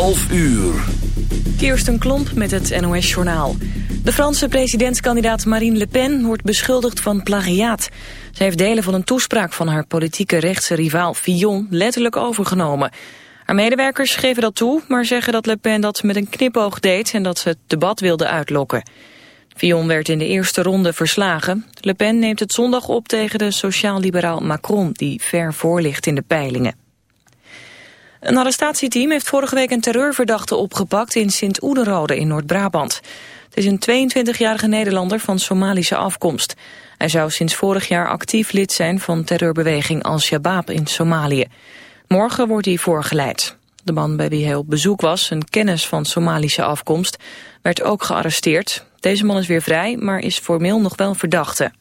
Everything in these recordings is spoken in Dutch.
11 uur. Kirsten Klomp met het NOS-journaal. De Franse presidentskandidaat Marine Le Pen wordt beschuldigd van plagiaat. Ze heeft delen van een toespraak van haar politieke rechtse rivaal Fillon letterlijk overgenomen. Haar medewerkers geven dat toe, maar zeggen dat Le Pen dat met een knipoog deed... en dat ze het debat wilde uitlokken. Fillon werd in de eerste ronde verslagen. Le Pen neemt het zondag op tegen de sociaal-liberaal Macron... die ver voor ligt in de peilingen. Een arrestatieteam heeft vorige week een terreurverdachte opgepakt in Sint-Oederode in Noord-Brabant. Het is een 22-jarige Nederlander van Somalische afkomst. Hij zou sinds vorig jaar actief lid zijn van terreurbeweging Al-Shabaab in Somalië. Morgen wordt hij voorgeleid. De man bij wie hij op bezoek was, een kennis van Somalische afkomst, werd ook gearresteerd. Deze man is weer vrij, maar is formeel nog wel verdachte.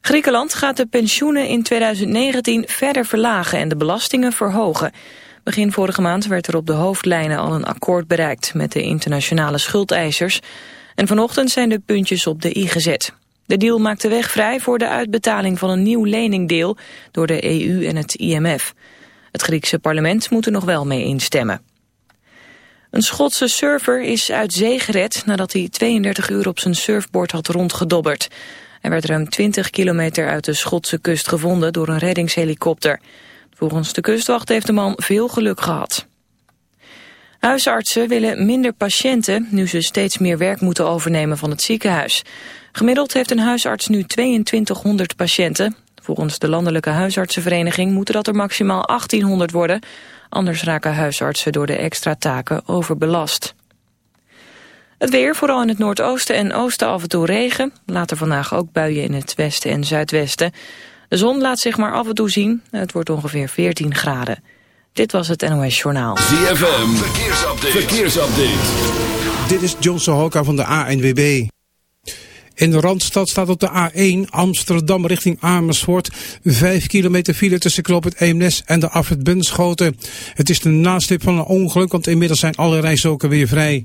Griekenland gaat de pensioenen in 2019 verder verlagen en de belastingen verhogen. Begin vorige maand werd er op de hoofdlijnen al een akkoord bereikt met de internationale schuldeisers. En vanochtend zijn de puntjes op de i gezet. De deal maakt de weg vrij voor de uitbetaling van een nieuw leningdeel door de EU en het IMF. Het Griekse parlement moet er nog wel mee instemmen. Een Schotse surfer is uit zee gered nadat hij 32 uur op zijn surfboard had rondgedobberd. Hij werd ruim 20 kilometer uit de Schotse kust gevonden door een reddingshelikopter. Volgens de kustwacht heeft de man veel geluk gehad. Huisartsen willen minder patiënten nu ze steeds meer werk moeten overnemen van het ziekenhuis. Gemiddeld heeft een huisarts nu 2200 patiënten. Volgens de Landelijke Huisartsenvereniging moeten dat er maximaal 1800 worden. Anders raken huisartsen door de extra taken overbelast. Het weer, vooral in het noordoosten en oosten af en toe regen. Later vandaag ook buien in het westen en zuidwesten. De zon laat zich maar af en toe zien. Het wordt ongeveer 14 graden. Dit was het NOS Journaal. ZFM, verkeersupdate. verkeersupdate. Dit is John Sohoka van de ANWB. In de Randstad staat op de A1 Amsterdam richting Amersfoort 5 kilometer file tussen Kloop het Eemnes en de Afrit Bunschoten. Het is de nasleep van een ongeluk, want inmiddels zijn alle rijstroken weer vrij.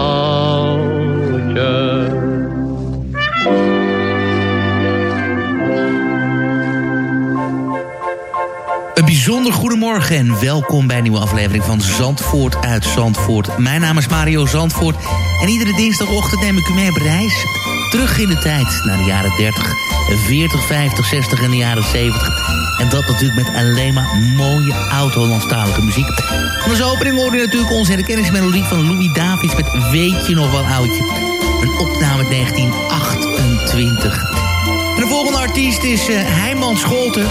En welkom bij een nieuwe aflevering van Zandvoort uit Zandvoort. Mijn naam is Mario Zandvoort en iedere dinsdagochtend neem ik u mee op reis. Terug in de tijd naar de jaren 30, 40, 50, 60 en de jaren 70. En dat natuurlijk met alleen maar mooie oud-Hollandstalige muziek. En als opening hoorde je natuurlijk onze herkenningsmelodie van Louis Davids met Weet je nog wel oudje. Een opname uit 1928. En de volgende artiest is uh, Heiman Scholten.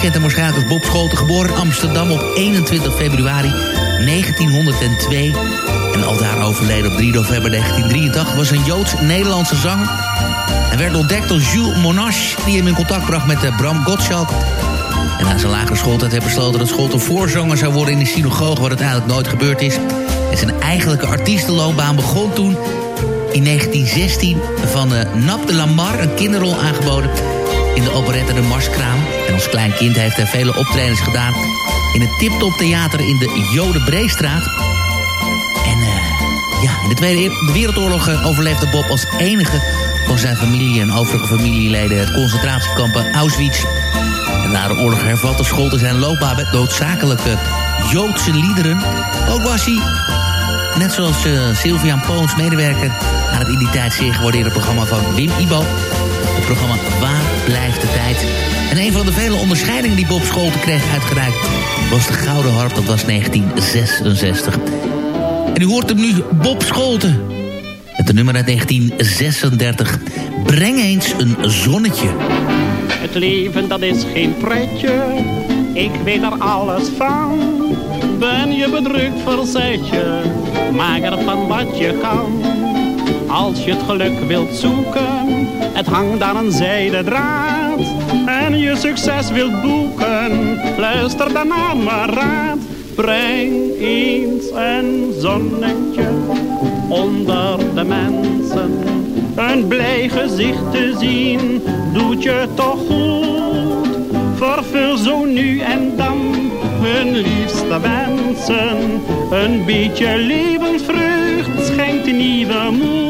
Kent hem waarschijnlijk als Bob Scholten, geboren in Amsterdam op 21 februari 1902. En al daar overleden op 3 november 1983 was een Joods-Nederlandse zanger. Hij werd ontdekt door Jules Monash, die hem in contact bracht met uh, Bram Gottschalk. En na zijn lagere schooltijd heeft besloten dat Scholten voorzanger zou worden in de synagoge... wat uiteindelijk nooit gebeurd is. En zijn eigenlijke artiestenloopbaan begon toen in 1916 van uh, Nap de Lamar een kinderrol aangeboden in de operette De Marskraam. En als klein kind heeft hij vele optredens gedaan in het Tiptop Theater in de Jodenbreestraat. En uh, ja, in de Tweede Wereldoorlog uh, overleefde Bob als enige van zijn familie en overige familieleden het concentratiekamp Auschwitz. En na de oorlog hervatte Scholte zijn loopbaan met noodzakelijke Joodse liederen. Ook was hij Net zoals uh, Sylvian Poons, medewerker aan het in die tijd zeer gewaardeerde programma van Wim Ibo. Programma Waar blijft de tijd? En een van de vele onderscheidingen die Bob Scholten kreeg uitgereikt... was de Gouden Harp, dat was 1966. En u hoort hem nu, Bob Scholten. Met de nummer uit 1936. Breng eens een zonnetje. Het leven dat is geen pretje, ik weet er alles van. Ben je bedrukt, verzet je, maak er van wat je kan. Als je het geluk wilt zoeken, hangt aan een zijden draad. En je succes wilt boeken, luister dan naar mijn raad. Breng eens een zonnetje onder de mensen. Een blij gezicht te zien, doet je toch goed. Vervul zo nu en dan hun liefste te wensen. Een beetje levensvreugd schenkt nieuwe moed.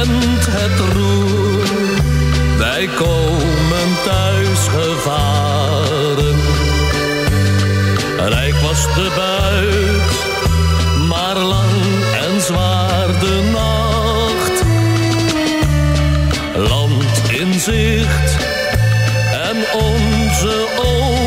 Het roer, wij komen thuis gevaren. Rijk was de buit, maar lang en zwaar de nacht. Land in zicht en onze ogen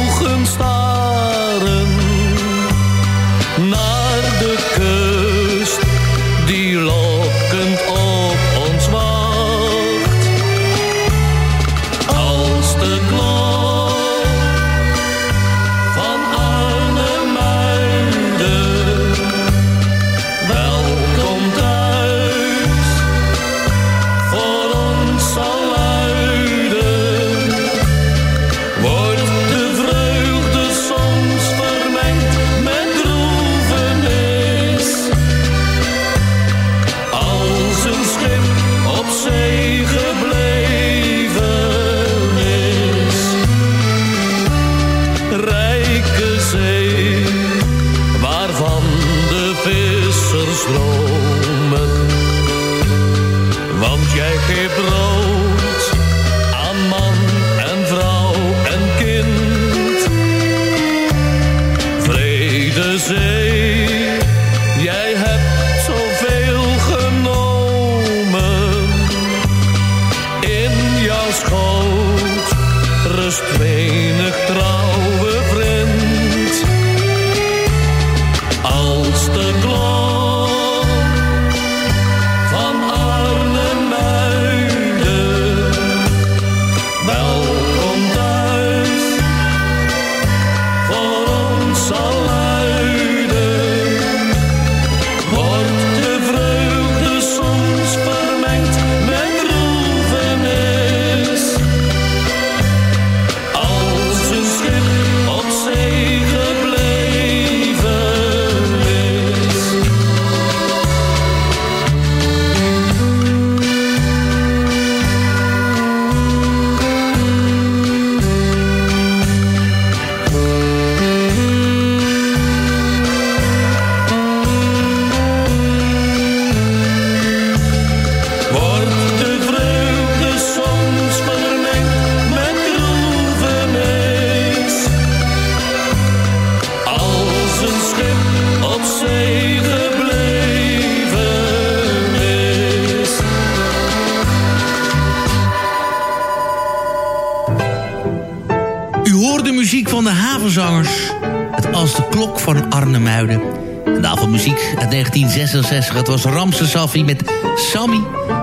1966. Het was Ramse Safi met Sammy.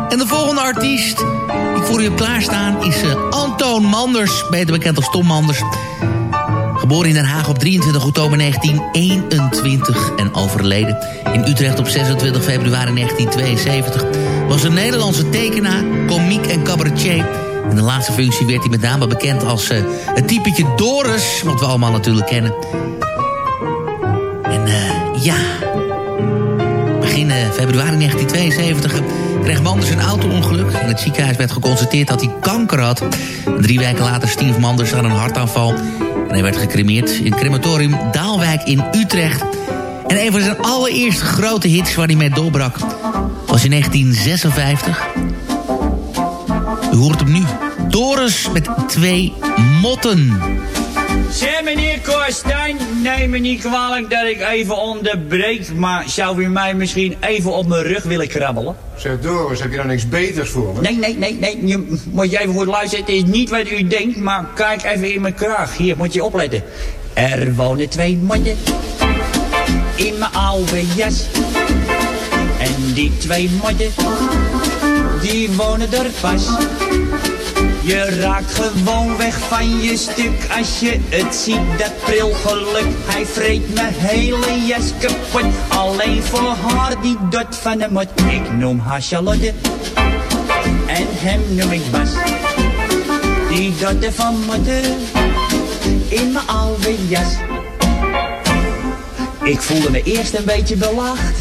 En de volgende artiest die voor u heb klaarstaan is eh, Antoon Manders. Beter bekend als Tom Manders. Geboren in Den Haag op 23 oktober 1921 en overleden in Utrecht op 26 februari 1972... was een Nederlandse tekenaar, komiek en cabaretier... In de laatste functie werd hij met name bekend als eh, het typetje Doris, wat we allemaal natuurlijk kennen. En eh, ja, februari 1972 eh, kreeg Manders een auto-ongeluk. In het ziekenhuis werd geconstateerd dat hij kanker had. Drie weken later stierf Manders aan een hartaanval. En hij werd gecremeerd in crematorium Daalwijk in Utrecht. En een van zijn allereerste grote hits waar hij mee doorbrak... was in 1956... U hoort hem nu. Doris met twee motten. Zeg meneer Korstijn, neem me niet kwalijk dat ik even onderbreek, maar zou u mij misschien even op mijn rug willen krabbelen? Zeg Doris, heb je nou niks beters voor me? Nee, nee, nee, nee, je moet je even goed luisteren, het is niet wat u denkt, maar kijk even in mijn kraag. Hier, moet je opletten. Er wonen twee motten in mijn oude jas. En die twee motten, die wonen er pas. Je raakt gewoon weg van je stuk als je het ziet, dat prilgeluk. Hij vreet mijn hele jas kapot, alleen voor haar die dot van de mot. Ik noem haar Charlotte en hem noem ik Bas. Die dotte van motten in mijn oude jas. Ik voelde me eerst een beetje belacht.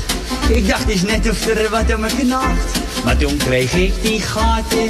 Ik dacht eens net of er wat aan me knaagt. Maar toen kreeg ik die gaten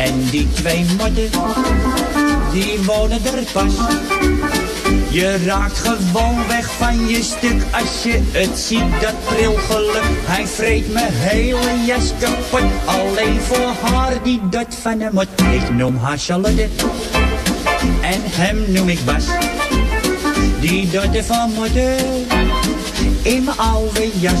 En die twee motten, die wonen er pas. Je raakt gewoon weg van je stuk als je het ziet, dat prilgeluk. Hij vreet mijn hele jas kapot, alleen voor haar die dat van hem mot. Ik noem haar Charlotte en hem noem ik Bas. Die dotte van motten in mijn oude jas.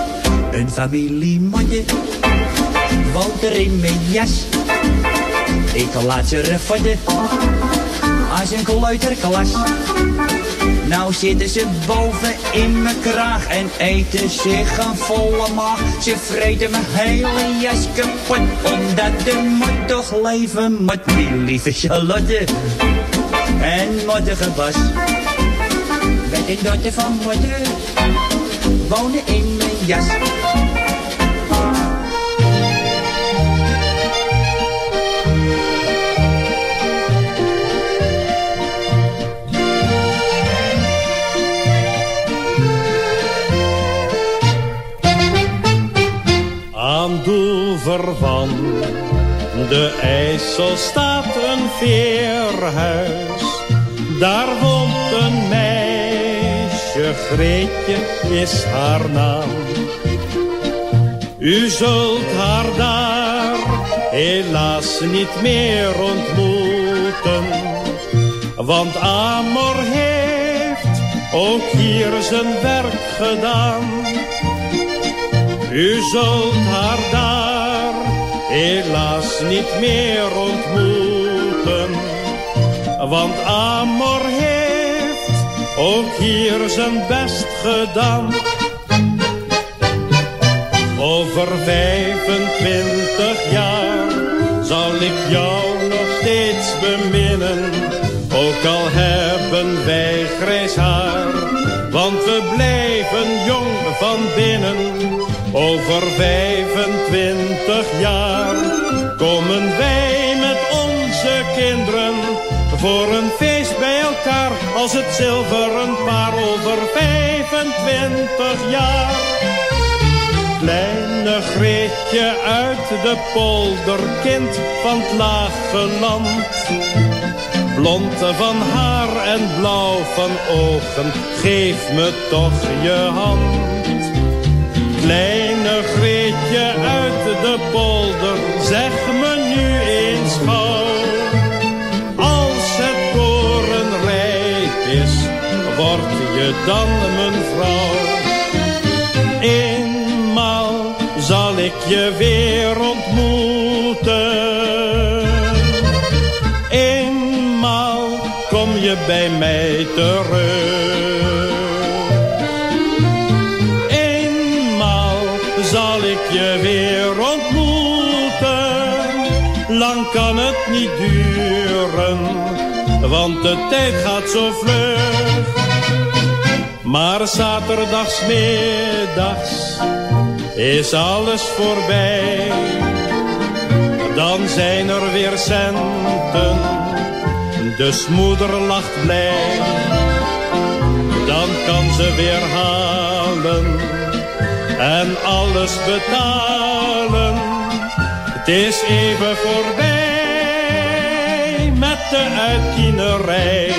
Een familiemotje woont er in mijn jas. Ik laat ze refotten als een kleuterklas. Nou zitten ze boven in mijn kraag en eten zich een volle maag. Ze vreten mijn hele jas kapot, omdat de mot toch leven moet. Die lieve Charlotte en mottige Bas. Met een dochter van moeder wonen in mijn jas. Aan van de IJssel staat een veerhuis. Daar woont een meisje, Greetje is haar naam. U zult haar daar helaas niet meer ontmoeten. Want Amor heeft ook hier zijn werk gedaan. U zult haar daar helaas niet meer ontmoeten. Want Amor heeft ook hier zijn best gedaan. Over 25 jaar zal ik jou nog steeds beminnen. Ook al hebben wij grijs haar, want we blijven jong van binnen. Over 25 jaar komen wij met onze kinderen voor een feest bij elkaar als het zilveren paar over 25 jaar. Kleine Greetje uit de polder, kind van het lage land. Blond van haar en blauw van ogen, geef me toch je hand. Kleine Greetje uit de polder, zeg me nu eens gauw. Als het koren rijp is, word je dan mijn vrouw. Eenmaal zal ik je weer ontmoeten. Bij mij terug. Eenmaal zal ik je weer ontmoeten. Lang kan het niet duren, want de tijd gaat zo vlug. Maar zaterdagsmiddags is alles voorbij. Dan zijn er weer centen, dus moeder lacht blij. Dan kan ze weer halen en alles betalen. Het is even voorbij met de uitkienerij.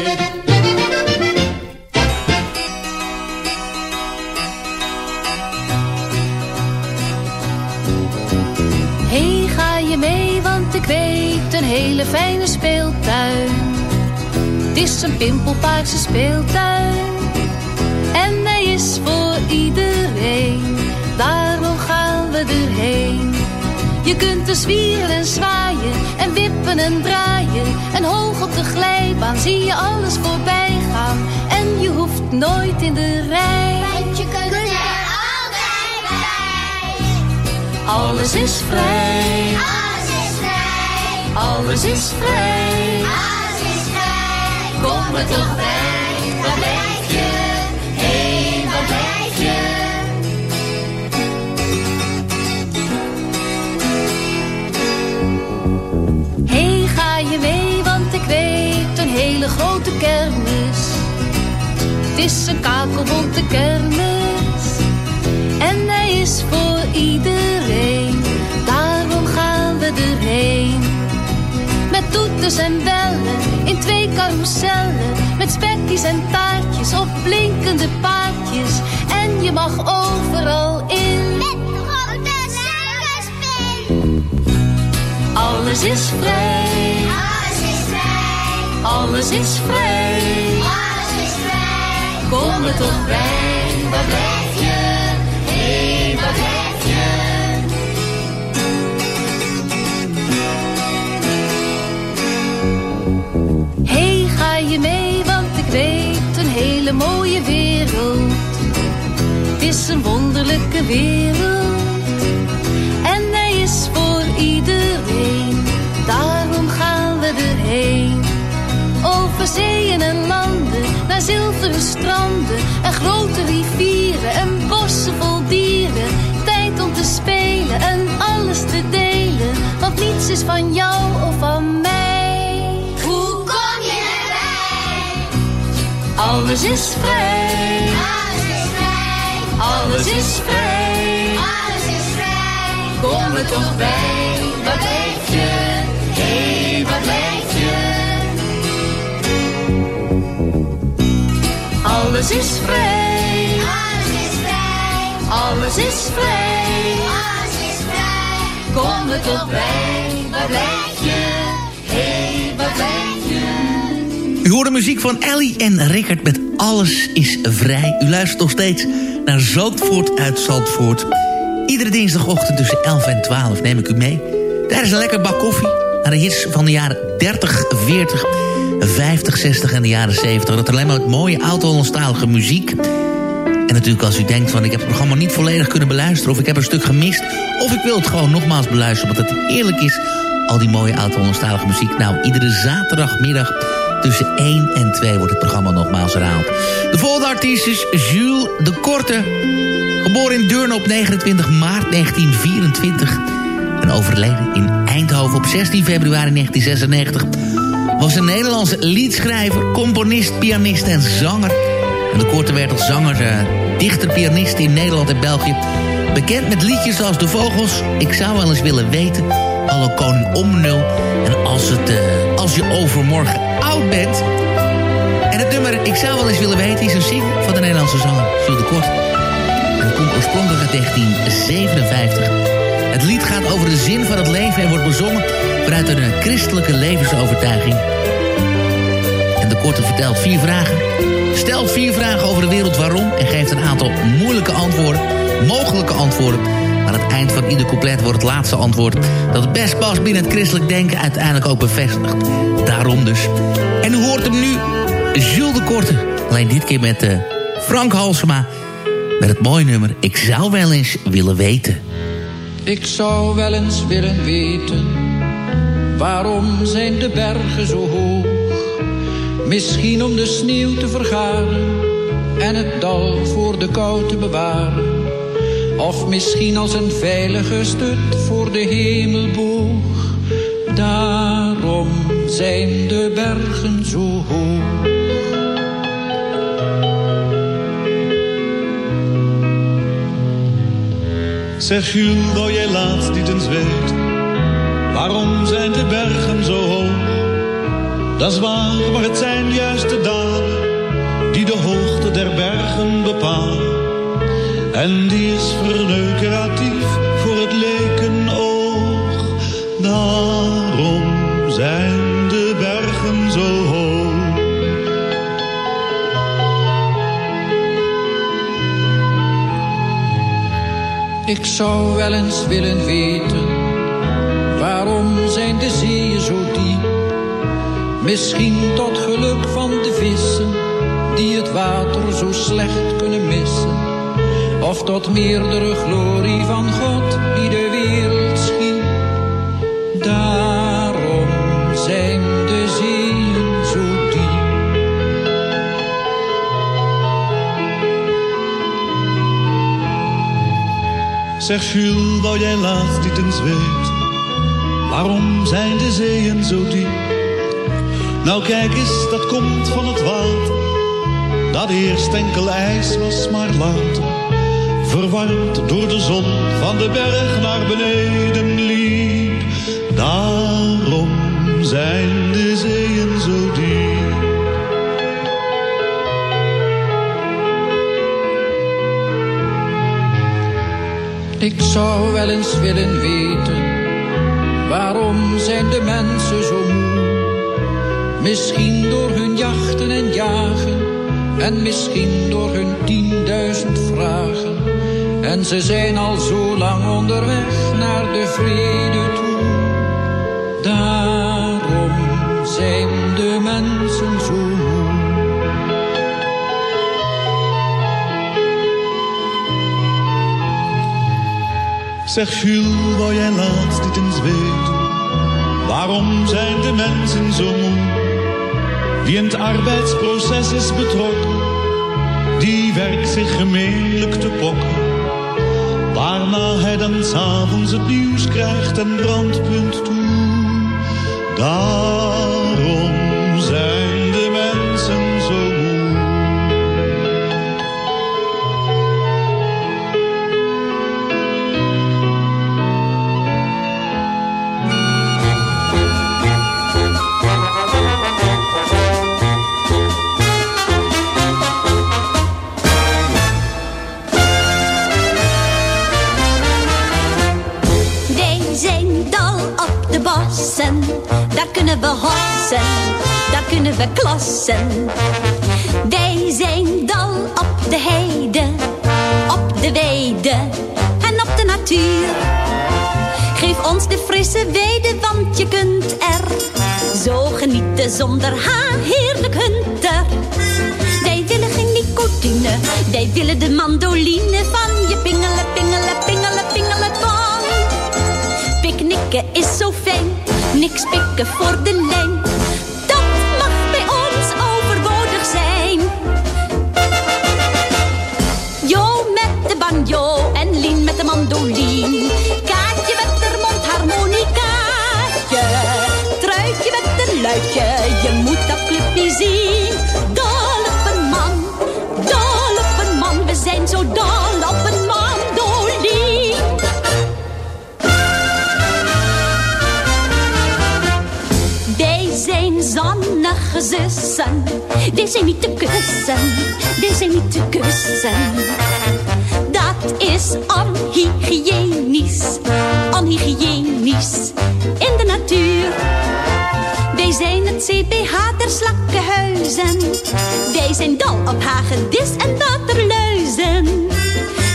Hey, ga je mee, want ik weet een hele fijne speeltuin. Het is een pimpelpaarse speeltuin. En hij is voor iedereen, daarom gaan we erheen. Je kunt er zwieren en zwaaien en wippen en draaien. En hoog op de glijbaan zie je alles voorbij gaan. En je hoeft nooit in de rij. Want je kunt er altijd bij. Alles is vrij. Alles is vrij. Alles is vrij. Er toch bij. Waar blijf je? Hé, waar blijf je? Hey, ga je mee, want ik weet een hele grote kermis. Het is een kakelbonte kermis. En hij is voor iedereen. Daarom gaan we erheen. Toeters en bellen, in twee carousellen. Met spekjes en taartjes op blinkende paardjes. En je mag overal in. Met grote suikerspin. Alles is vrij. Alles is vrij. Alles is vrij. Alles is vrij. Kom er toch bij. Waar Het is een wonderlijke wereld. En hij is voor iedereen. Daarom gaan we erheen. Over zeeën en landen, naar zilveren stranden. En grote rivieren en bossen vol dieren. Tijd om te spelen en alles te delen. Want niets is van jou of van mij. Alles is vrij. Alles is vrij. Alles is vrij. Alles is vrij. Kom er toch bij. Waar blijf je? Hé, waar blijf je? Alles is vrij. Alles is vrij. Alles is vrij. Alles is vrij. Kom er toch bij. Waar blijf je? Hé, waar blijf je? U hoort de muziek van Ellie en Rickert met Alles is Vrij. U luistert nog steeds naar Zandvoort uit Zandvoort. Iedere dinsdagochtend tussen 11 en 12 neem ik u mee. Tijdens een lekker bak koffie naar de hits van de jaren 30, 40, 50, 60 en de jaren 70. Dat alleen maar met mooie oud-Hollandstalige muziek. En natuurlijk als u denkt van ik heb het programma niet volledig kunnen beluisteren... of ik heb een stuk gemist, of ik wil het gewoon nogmaals beluisteren... omdat het heerlijk is, al die mooie oud-Hollandstalige muziek. Nou, iedere zaterdagmiddag tussen 1 en 2 wordt het programma nogmaals herhaald. De volgende artiest is Jules de Korte. Geboren in Deurne op 29 maart 1924 en overleden in Eindhoven op 16 februari 1996... was een Nederlandse liedschrijver, componist, pianist en zanger. De Korte werd als zanger, eh, dichter, pianist in Nederland en België... bekend met liedjes als De Vogels, Ik zou wel eens willen weten... Alle Koning om nul en als, het, eh, als je overmorgen oud bent... En het nummer Ik zou wel eens willen weten is een single van de Nederlandse zanger Jules de Kort. En het komt oorspronkelijk uit 1957. Het lied gaat over de zin van het leven en wordt bezongen vanuit een eh, christelijke levensovertuiging. En de Korte vertelt vier vragen. Stelt vier vragen over de wereld waarom en geeft een aantal moeilijke antwoorden, mogelijke antwoorden. Aan het eind van ieder couplet wordt het laatste antwoord dat best past binnen het christelijk denken uiteindelijk ook bevestigd. Daarom dus. En u hoort hem nu Jules de Korte. Alleen dit keer met eh, Frank Halsema. Met het mooie nummer Ik zou wel eens willen weten. Ik zou wel eens willen weten, waarom zijn de bergen zo hoog? Misschien om de sneeuw te vergaren en het dal voor de kou te bewaren. Of misschien als een veilige stut voor de hemelboog. Daarom zijn de bergen zo hoog. Zeg Jules, wou jij laatst niet eens weten Waarom zijn de bergen zo hoog? Dat is waar, maar het zijn juist de dalen Die de hoogte der bergen bepalen En die is verneukeratief voor het lekenoog Daarom zijn de bergen zo hoog Ik zou wel eens willen weten de zeeën zo diep. Misschien tot geluk van de vissen, die het water zo slecht kunnen missen. Of tot meerdere glorie van God, die de wereld schiep. Daarom zijn de zeeën zo diep. Zeg Jules, wou jij laatst niet eens weten Waarom zijn de zeeën zo diep? Nou kijk eens, dat komt van het water Dat eerst enkel ijs was, maar later Verwarmd door de zon van de berg naar beneden liep Daarom zijn de zeeën zo diep Ik zou wel eens willen weten, waarom zijn de mensen zo moe? Misschien door hun jachten en jagen, en misschien door hun tienduizend vragen. En ze zijn al zo lang onderweg naar de vrede toe. Daarom zijn de mensen zo moe. Zeg Jules, wou jij laatst niet eens weten Waarom zijn de mensen zo moe Wie in het arbeidsproces is betrokken Die werkt zich gemeenlijk te pokken Waarna hij dan s'avonds het nieuws krijgt en brandpunt toe. Daarom Wij zijn dal op de heide, op de weide en op de natuur. Geef ons de frisse weide, want je kunt er zo genieten zonder haar heerlijk hunter. Wij willen geen nicotine, wij willen de mandoline van je pingelen, pingelen, pingelen, pingelen, pong. Picknicken is zo fijn, niks pikken voor de lijn. Zussen. Wij zijn niet te kussen. Wij zijn niet te kussen. Dat is onhygiënisch. Onhygiënisch. In de natuur. Wij zijn het CPH der slakkenhuizen. Wij zijn dol op hagedis en waterluizen.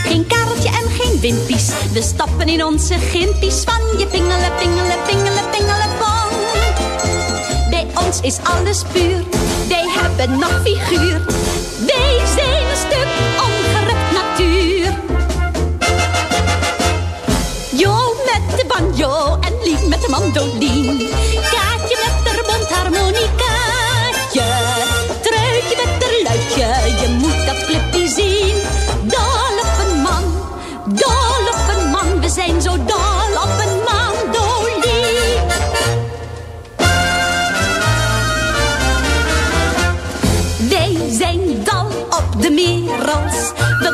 Geen kareltje en geen wimpies. We stappen in onze gimpies van je pingelen, pingelen, pingelen, pingelen, is alles puur. Wij hebben nog figuur. Zijn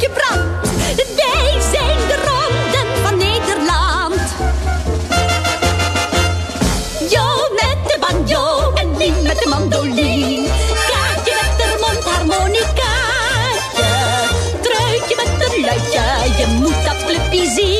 wij zijn de ronden van Nederland. Jo met de banjo en Lien met de mandoline. Kaartje met de mondharmonicaatje. Truitje met de luidje, je moet dat clubje zien.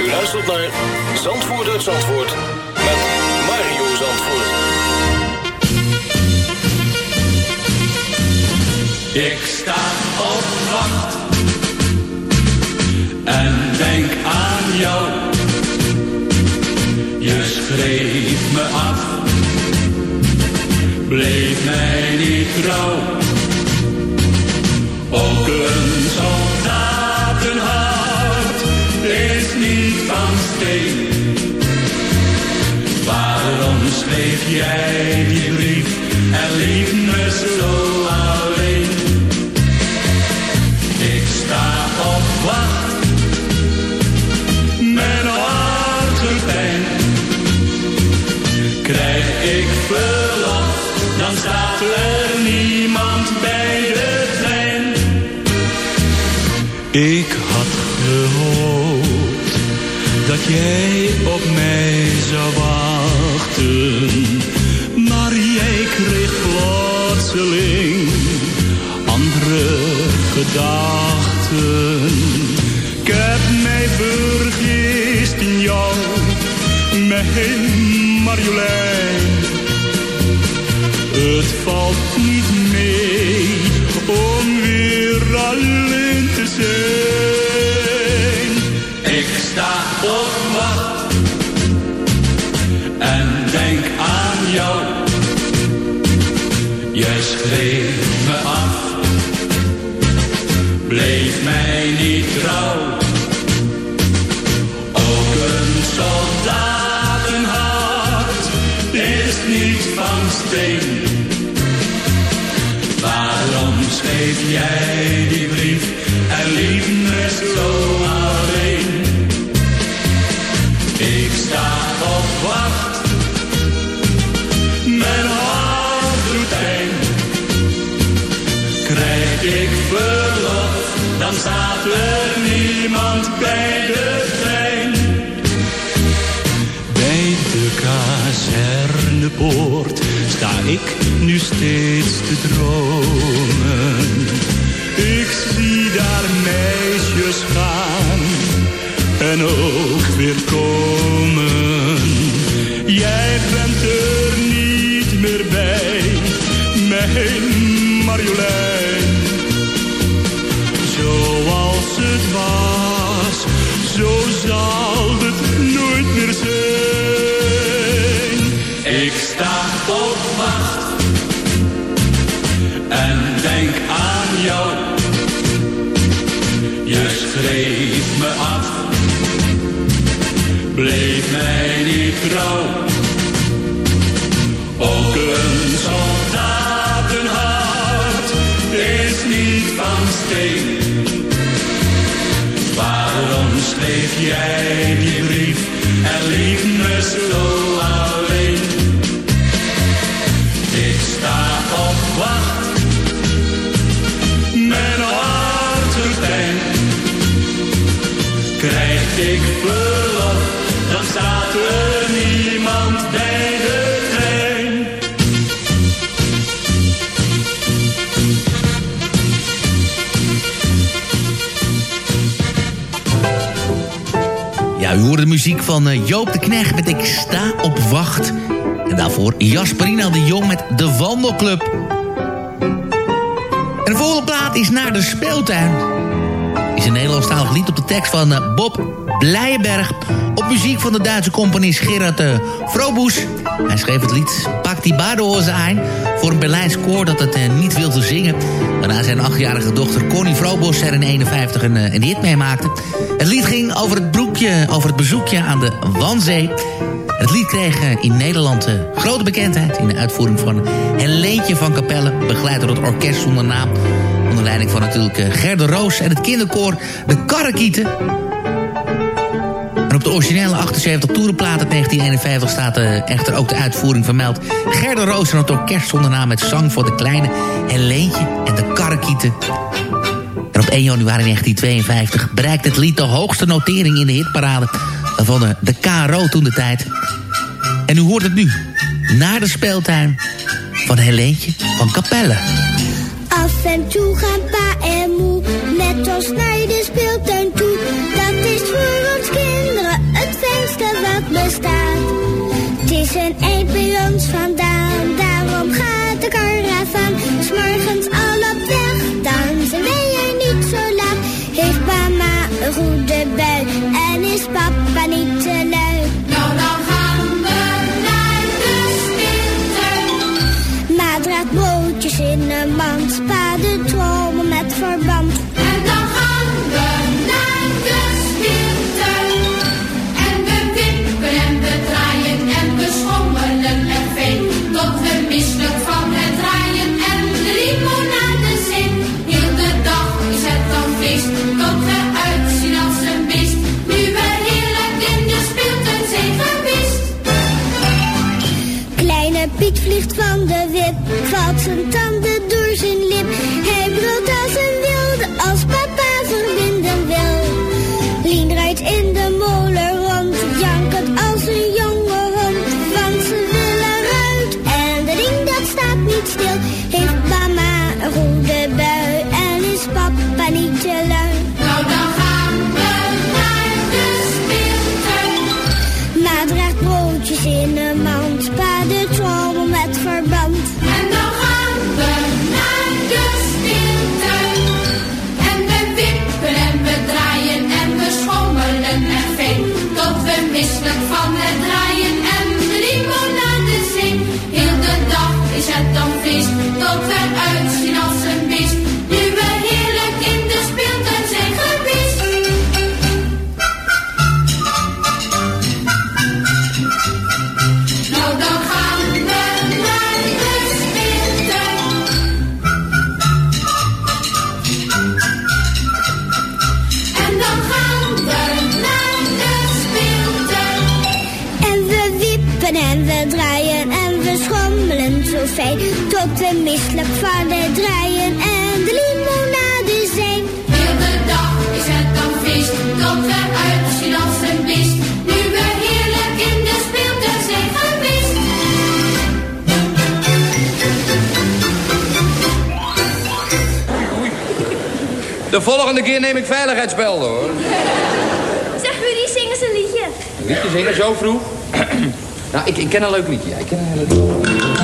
U luistert naar Zandvoort uit Zandvoort met Mario Zandvoort. Ik sta op wacht en denk aan jou. Je schreef me af, bleef mij niet trouw. Ook een soldatenhart Waarom schreef jij die brief? En liet me zo jij op mij zou wachten, maar jij kreeg plotseling andere gedachten. Ik heb mij vergist in jou, mijn Marjolein. Het valt niet mee om weer alleen te zijn. Jij die brief en liet me zo alleen? Ik sta op wacht, mijn hart doet pijn. Krijg ik verlof, dan staat er niemand bij de trein. Bij de kazernepoort sta ik nu steeds te dromen. En ook weer komen. Jij bent er niet meer bij, mijn Marjolein. Bleef mij niet trouw. Ook een soldatenhart is niet van steen. Waarom schreef jij die brief en liet me zo alleen? Ja, u hoorde de muziek van eh, Joop de Knecht met Ik sta op wacht. En daarvoor Jasperina de Jong met De Wandelclub. En de volgende plaat is Naar de Speeltuin. Is een Nederlandstalig lied op de tekst van eh, Bob Blijenberg... op muziek van de Duitse componist Gerard uh, Froboes. Hij schreef het lied Pak die Badehoze aan... voor een Berlijns koor dat het uh, niet wilde zingen... waarna zijn achtjarige dochter Connie Froboes er in 51 een, een hit mee maakte. Het lied ging over het, broekje, over het bezoekje aan de Wanzee... Het lied kreeg in Nederland grote bekendheid... in de uitvoering van Helentje van Capelle... begeleid door het orkest zonder naam... onder leiding van natuurlijk Gerde Roos... en het kinderkoor De Karrekieten. En op de originele 78 toerenplaat uit 1951 staat uh, echter ook de uitvoering vermeld. Gerde Roos en het orkest zonder naam met zang voor de kleine Helentje en de Karrekieten. En op 1 januari 1952 bereikt het lied de hoogste notering in de hitparade van de, KRO toen de tijd. En u hoort het nu. Naar de speeltuin van Helentje van Capelle. Af en toe gaan pa en moe met ons naar vandaan, daarom gaat de karavaan. S'morgens al op weg, dan zijn wij niet zo laat. Heeft mama een goede bui en is papa niet draaien en de limonade zijn. Heel de dag is het dan feest, tot we uitzien als een beest. Nu we heerlijk in de speeltuin zijn geweest. De volgende keer neem ik veiligheidsbelden, hoor. Zeg, Rudy, zing eens een liedje. Een liedje zingen, zo vroeg? nou, ik, ik ken een leuk liedje. Ja, ik ken een leuk liedje.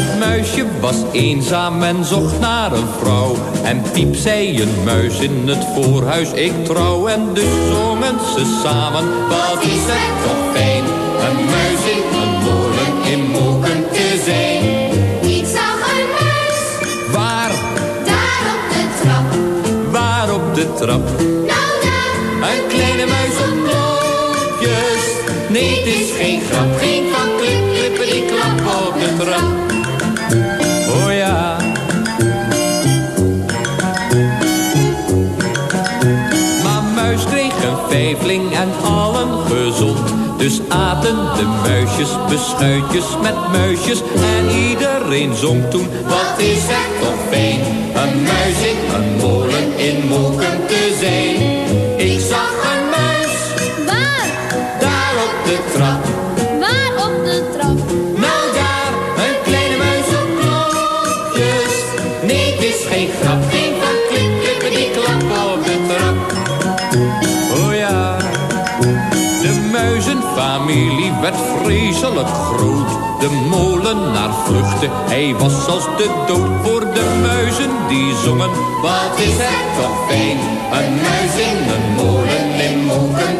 Het muisje was eenzaam en zocht naar een vrouw. En piep zei een muis in het voorhuis, ik trouw. En dus zongen ze samen, wat is het toch fijn. Een muis in een molen in Moeken te zijn. Ik zag een muis, Waar, daar op de trap. waar op de trap? Nou daar, Een kleine muis op blokjes. Nee, het is geen grap, geen van klip, die klap op de trap. En allen gezond. Dus aten de muisjes beschuitjes met muisjes. En iedereen zong toen, wat is het toch fijn. Een muis in een molen in Moken te zijn. Groot. De molenaar vluchtte, hij was als de dood voor de muizen die zongen. Wat is het toch fijn, een muis in een molen in mogen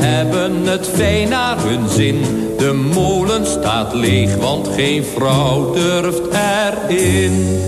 hebben het fijn naar hun zin. De molen staat leeg, want geen vrouw durft erin.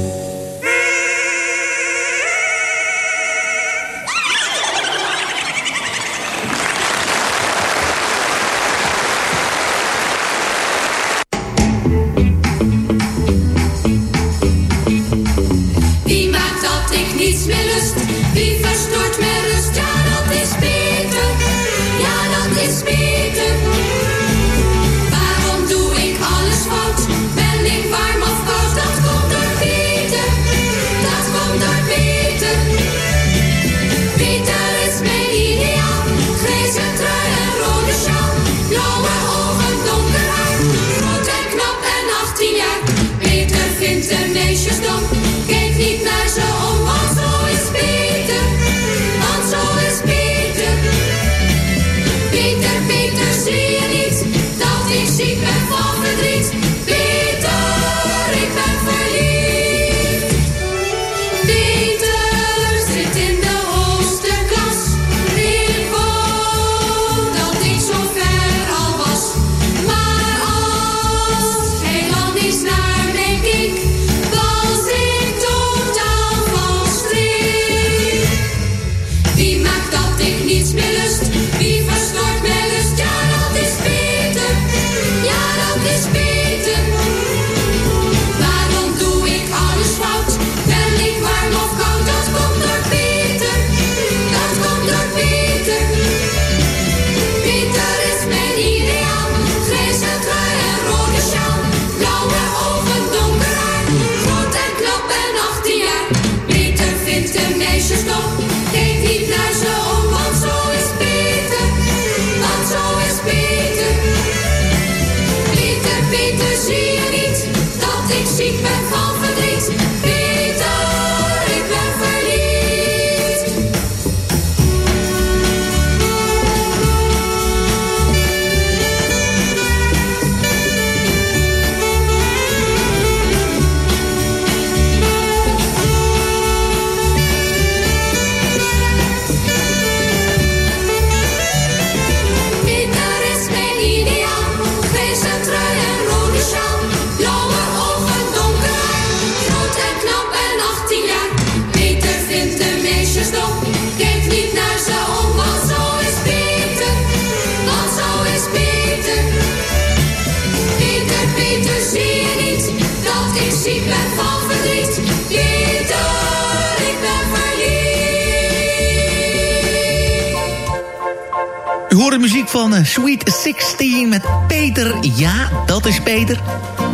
Muziek van eh, Sweet 16 met Peter. Ja, dat is Peter.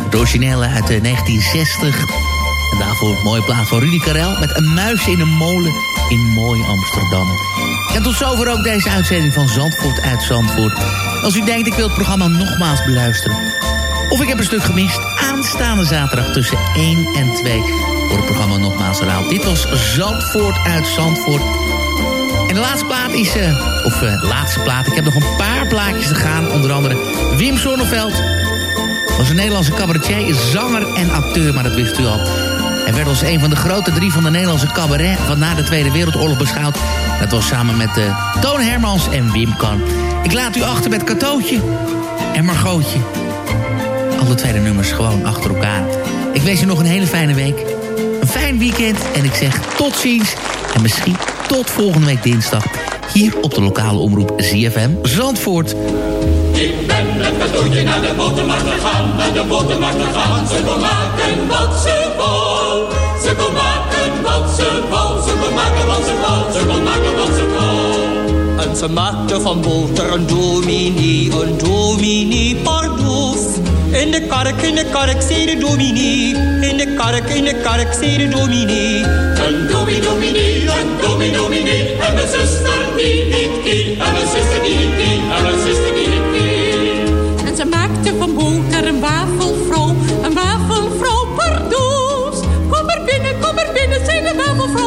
Het originele uit eh, 1960. En daarvoor een mooie plaat van Rudy Karel... met een muis in een molen in mooi Amsterdam. En tot zover ook deze uitzending van Zandvoort uit Zandvoort. Als u denkt, ik wil het programma nogmaals beluisteren... of ik heb een stuk gemist, aanstaande zaterdag tussen 1 en 2... wordt het programma nogmaals herhaald. Dit was Zandvoort uit Zandvoort... De laatste plaat is... eh, of eh, laatste plaat. Ik heb nog een paar plaatjes te gaan. Onder andere Wim Sonneveld. Was een Nederlandse cabaretier, zanger en acteur. Maar dat wist u al. Hij werd als een van de grote drie van de Nederlandse cabaret... van na de Tweede Wereldoorlog beschouwd. Dat was samen met uh, Toon Hermans en Wim Kan. Ik laat u achter met Katootje en Margootje. Alle tweede nummers gewoon achter elkaar. Ik wens u nog een hele fijne week. Een fijn weekend. En ik zeg tot ziens. En misschien tot volgende week dinsdag. Hier op de lokale omroep ZFM Zandvoort. Ik ben met mijn toetje naar de botermarkt gegaan, naar de botermarkt gegaan. Ze kon maken wat ze wou. Ze kon maken wat ze wou. Ze kon maken wat ze wou. Ze maken wat ze wou. En ze maakte van boter een dominee, een dominee pardoes. In de kark, in de kark, zei de dominee. In de kark, in de kark, zei de dominee. Een dominee, dominee, een dominee, dominee. En mijn zuster die niet kie. En mijn zuster die niet kie. En mijn zuster die niet kie. En ze maakte van boter een wafelvrouw, een wafelvrouw pardoes. Kom er binnen, kom er binnen, zei de wafelvrouw.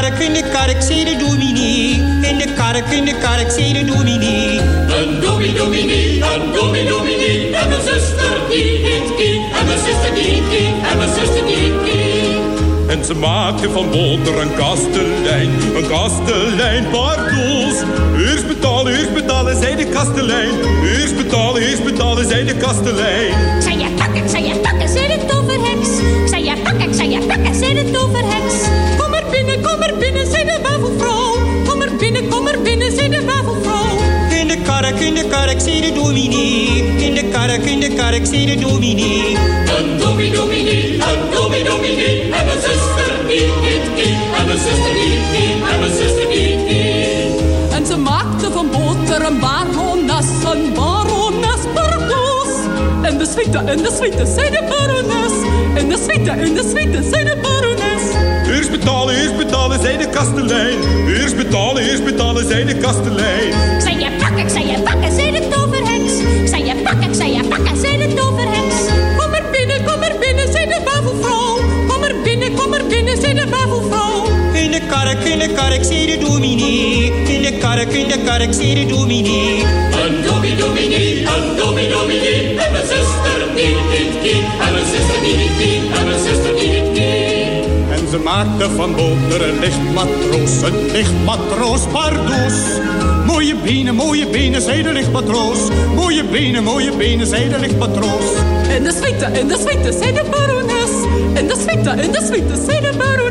Kark, in de kark, zei de dominee. In de kark, in de kark, zei de dominee. Een dominee, dominee, een dominee, dominee. En mijn zuster die niet kie. En mijn zuster die niet kie. En mijn zuster die niet kie. En ze maakte van boter een kastelein, een kastelein pardoes. Eerst betalen, eerst betalen, zei de kastelein. Eerst betalen, eerst betalen, zei de kastelein. Zei je pakken, ik zei je pakken, zei de toverheks. Ik je pakken, ik zei je pakken, zei de toverheks. Kom er binnen, kom er binnen, zei de wafelvrouw. Kom er binnen, kom er binnen, zei de wafelvrouw. In de kark, in de kark, zei de dominee. In de kark, in de kark, zei de dominee. Een dominee, dominee, een dominee, dominee. En mijn zuster die niet kie. En mijn zuster die niet kie. En mijn zuster die niet kie. En ze maakte van boter een barones, suite, en de suite, zei de barones. En de suite, en de suite, zei de barones. Eerst betalen, eerst betalen, zei de kastelein. Eerst betalen, eerst betalen, zei de kastelein. Ik zei je pakken, ik zei je pakken, zei de toverheks. Ik zei je pakken, ik zei je pakken, zei de toverheks. Kom er binnen, kom er binnen, zei de wafelvrouw. Kom er binnen, kom er binnen, zei de wafelvrouw. In de kark, in de kark, zei de dominee. In de kark, in de kark, zei de dominee. Een dominee, dominee, een dominee, dominee. En mijn zuster die niet kie. En mijn zuster die niet kie. En mijn zuster die niet kie. En ze maakte van boter een lichtmatroos, een lichtmatroos pardoes. Mooie benen, mooie benen, zei de lichtmatroos. Mooie benen, mooie benen, zei de lichtmatroos. En de suite, en de suite, zei de barones. En de suite, en de suite, zei de barones.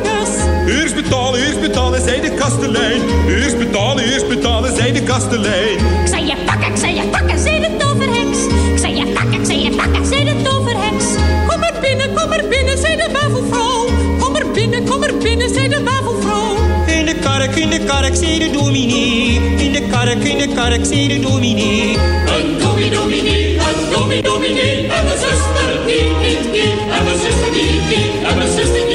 Eerst betalen, eerst betalen, zei de kastelein. Eerst betalen, eerst betalen, zei de kastelein. Ik zei je pakken, ik zei je pakken, zei de toverheks. Ik zei je pakken, ik zei je pakken, zei de toverheks. Kom er binnen, kom er binnen, zei de wafelvrouw. Kom er binnen, kom er binnen, zei de wafelvrouw. In de kark, in de kark, zei de dominee. In de kark, in de kark, zei de dominee. Een dominee, dominee, een dominee, dominee. En mijn zuster die niet kie. En mijn zuster die kie. En mijn zuster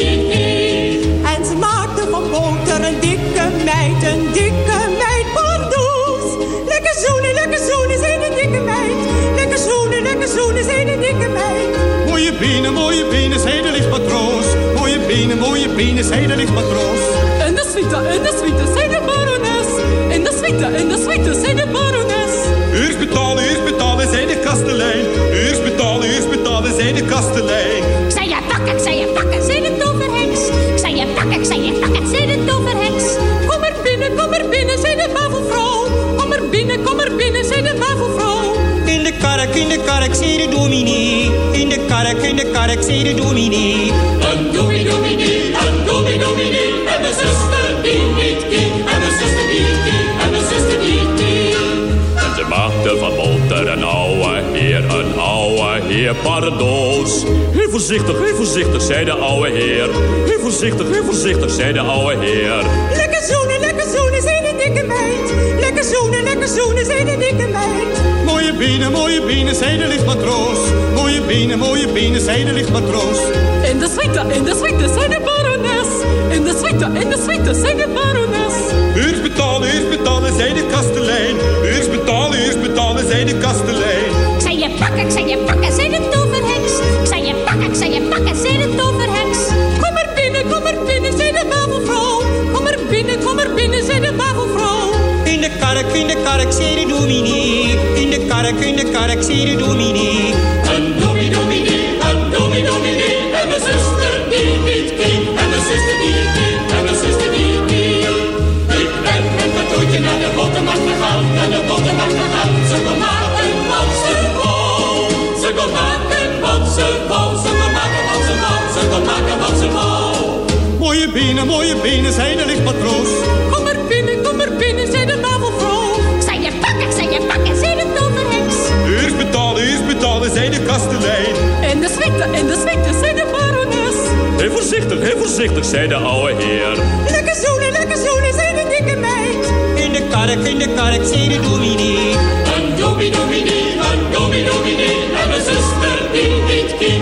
benen, mooie benen, zei de lichtmatroos. Mooie benen, mooie benen, zei de lichtmatroos. En de suite, en de suite, zei de barones. En de suite, en de suite, zei de barones. Eerst betalen, eerst betalen, zei de kastelein. Eerst betalen, eerst betalen, zei de kastelein. Ik zei je pakken, ik zei je pakken, zei de toverheks. Ik zei je pakken, ik zei je pakken, zei de toverheks. Kom er binnen, kom er binnen, zei de wafelvrouw. Kom er binnen, kom er binnen, zei de wafelvrouw. In de kark, in de kark, zei de dominee. In de kark, in de kark, zei de dominee. Een dominee, dominee, een dominee, dominee. En mijn zuster die niet kie. En mijn zuster die niet kie. En mijn zuster die niet kie. En ze maakte van boter een ouwe heer, een ouwe heer pardoos. Heel voorzichtig, heel voorzichtig, zei de ouwe heer. Heel voorzichtig, heel voorzichtig, zei de ouwe heer. Lekker zoenen, lekker zoenen, Lekker zoenen, lekker zoenen, zei de dikke meid. Mooie bienen, mooie bienen, zei de lichtmatroos. Mooie bienen, mooie bienen, zei de lichtmatroos. In de suite, in de suite, zei de barones. In de suite, in de suite, zei de barones. Eerst betalen, eerst betalen, zei de kastelein. Eerst betalen, eerst betalen, zei de kastelein. Ik zei je pakken, ik zei je pakken, zei de toverheks. Ik zei je pakken, ik zei je pakken, zei de toverheks. Kom er binnen, kom er binnen, zei de babelvrouw. Kom er binnen, kom er binnen, zei de babelvrouw. In de kark, in de kark, zei de dominee. In de kark, in de kark, zei de dominee. Een dominee, dominee, een dominee, dominee. En mijn zuster die niet ging. En mijn zuster die ging. En mijn zuster die ging. Ik ben met mijn toetje naar de bottenmarkt gegaan. Naar de bottenmarkt gegaan. Ze kon maken wat ze wou. Ze kon maken wat ze wou. Ze kon maken wat ze wou. Ze kon maken wat ze wou. Mooie benen, mooie benen, zei de lichtmatroos. Zei de kastelein. En de zwikte, en de zwikte, zei de barones. Heel voorzichtig, heel voorzichtig, zei de oude heer. Lekker zoenen, lekker zoenen, zei de dikke meid. In de kark, in de kark, zei de dominee. Een dominee, een dominee. En mijn zuster die niet ging.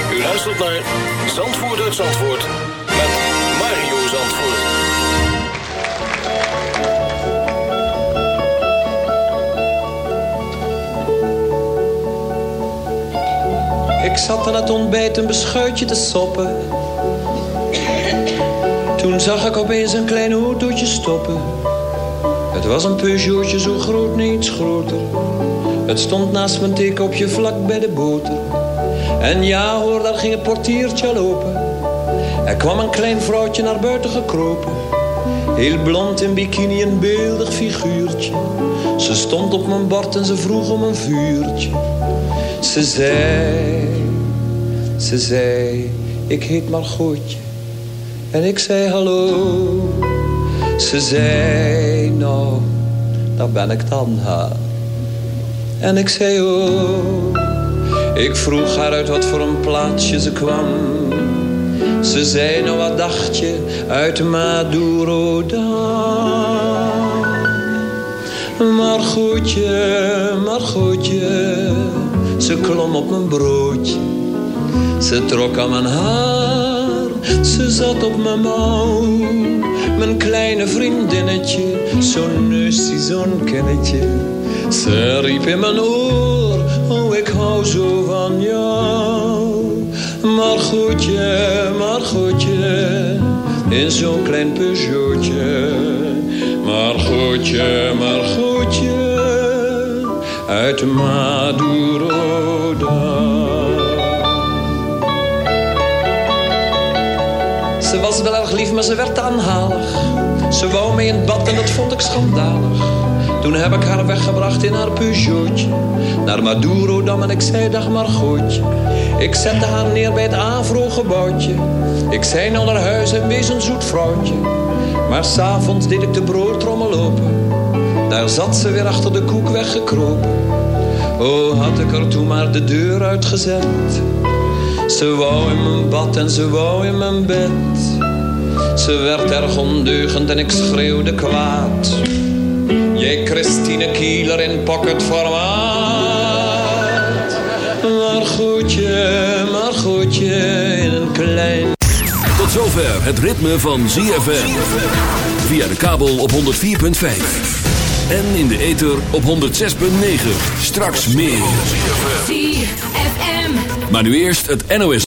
U luistert naar Zandvoort uit Zandvoort met Mario Zandvoort. Ik zat aan het ontbijt een beschuitje te soppen. Toen zag ik opeens een klein autootje stoppen. Het was een Peugeotje zo groot, niet iets groter. Het stond naast mijn theekopje vlak bij de boter. En ja hoor, daar ging het portiertje al open. Er kwam een klein vrouwtje naar buiten gekropen. Heel blond in bikini, een beeldig figuurtje. Ze stond op mijn bord en ze vroeg om een vuurtje. Ze zei, ze zei, ik heet Margotje. En ik zei hallo. Ze zei, nou, daar ben ik dan, ha. En ik zei, oh. Ik vroeg haar uit wat voor een plaatsje ze kwam. Ze zei, nou wat dacht je, uit Maduro dan. Maar goedje, maar goedje, ze klom op mijn broodje. Ze trok aan mijn haar, ze zat op mijn mouw. Mijn kleine vriendinnetje, zo'n neusje, zo'n kennetje. Ze riep in mijn oor, oh ik hou zo. Maar goedje, maar goedje, in zo'n klein Peugeotje. Maar goedje, maar goedje, uit Maduro Ze was wel erg lief, maar ze werd aanhalig. Ze wou mee in het bad en dat vond ik schandalig. Toen heb ik haar weggebracht in haar Peugeotje. Naar Maduro dan en ik zei dag Margotje. Ik zette haar neer bij het Avro-gebouwtje. Ik zei nou naar huis en wees een zoet vrouwtje. Maar s'avonds deed ik de broodtrommel open. Daar zat ze weer achter de koek weggekropen. Oh, had ik er toen maar de deur uitgezet. Ze wou in mijn bad en ze wou in mijn bed. Ze werd erg ondeugend en ik schreeuwde kwaad. Jij Christine Kieler in pocketformaat. Maar goedje, maar goedje in een klein... Tot zover het ritme van ZFM. Via de kabel op 104.5. En in de ether op 106.9. Straks meer. ZFM. Maar nu eerst het NOS.